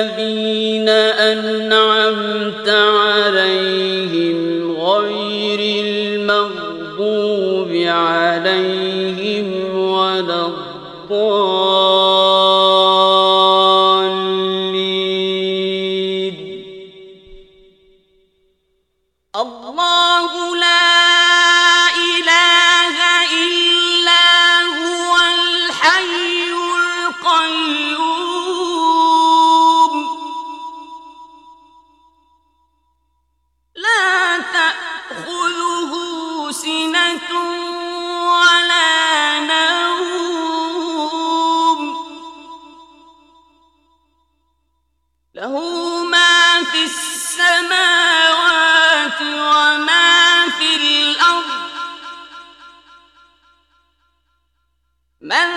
الذين أنعمت السماوات وما في الأرض. من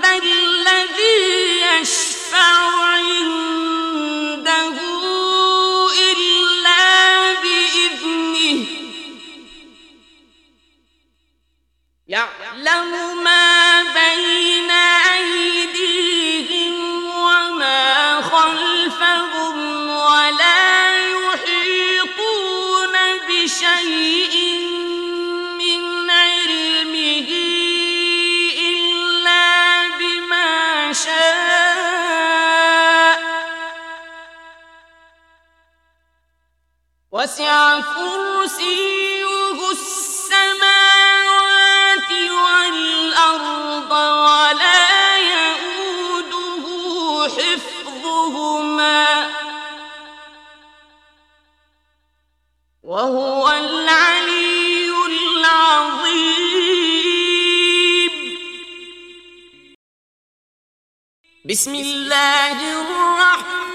ذا الذي يشفع عنده إلا بإذنه. يعلم ما وسع كرسيه السماوات والأرض ولا يؤوده حفظهما. وهو العلي العظيم. بسم الله الرحمن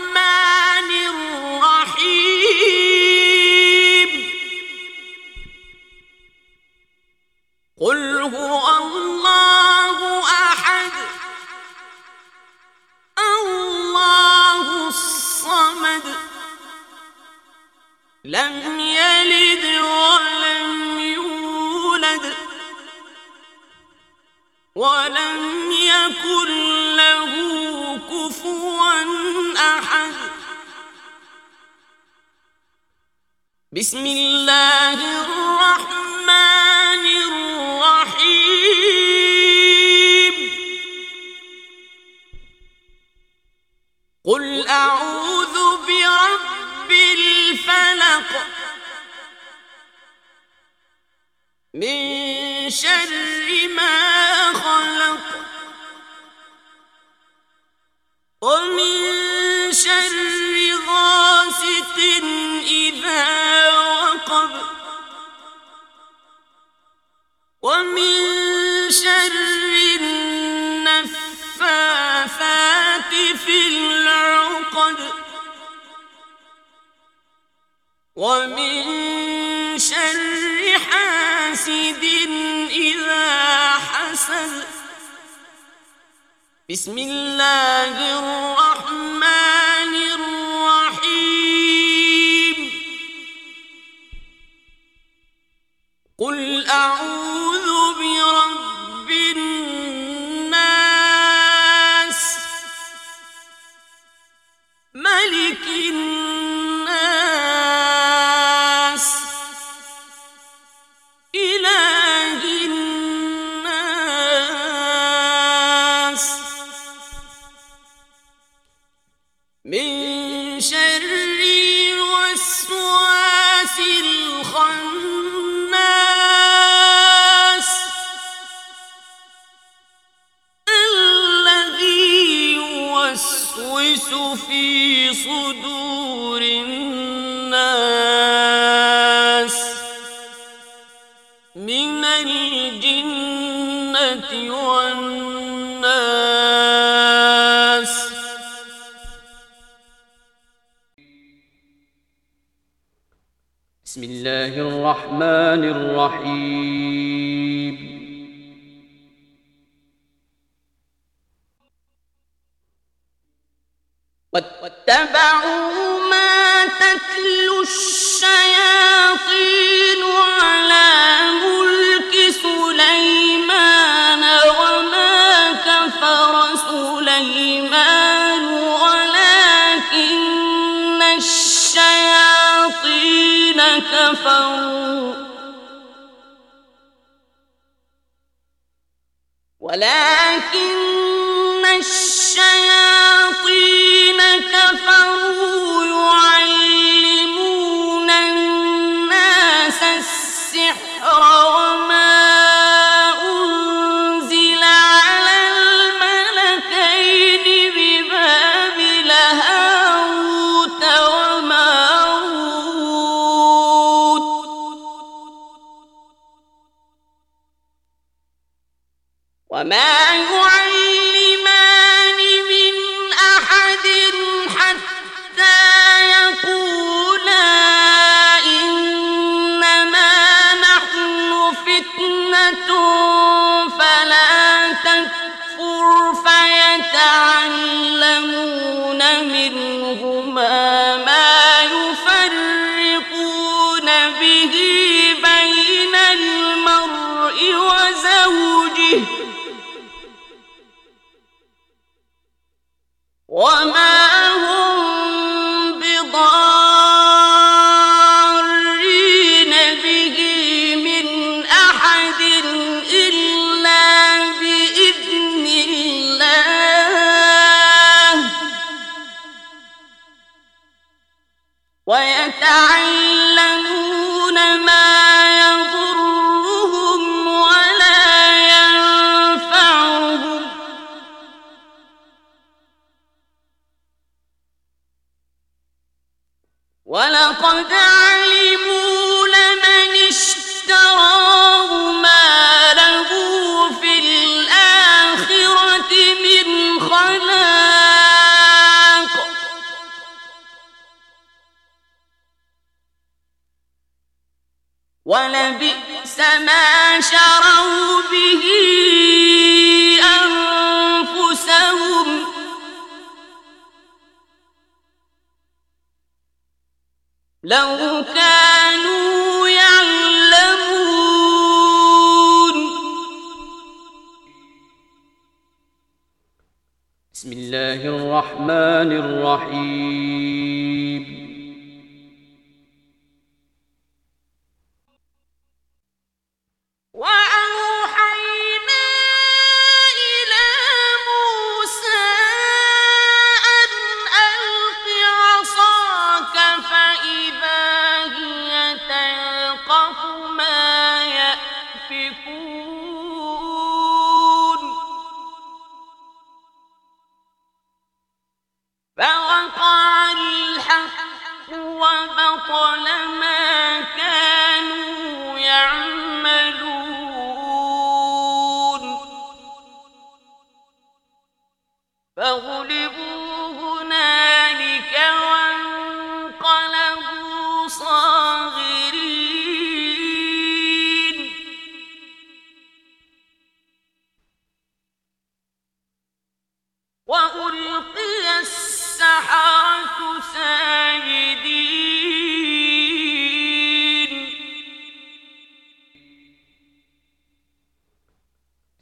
لم يلد ولم يولد ولم يكن له كفوا أحد. بسم الله الرحمن من شر ما خلق ومن شر غاسق إذا ومن شر النفاثات في العقد ومن حاسد إذا حسد. بسم الله الرحمن من شر الخناس الذي يوسوس في صدور الناس من الجنة والناس الله الرحمن الرحيم. واتبعوا ما تتلو الشياطين كفروا. ولكن الشياطين كفروا. وما لو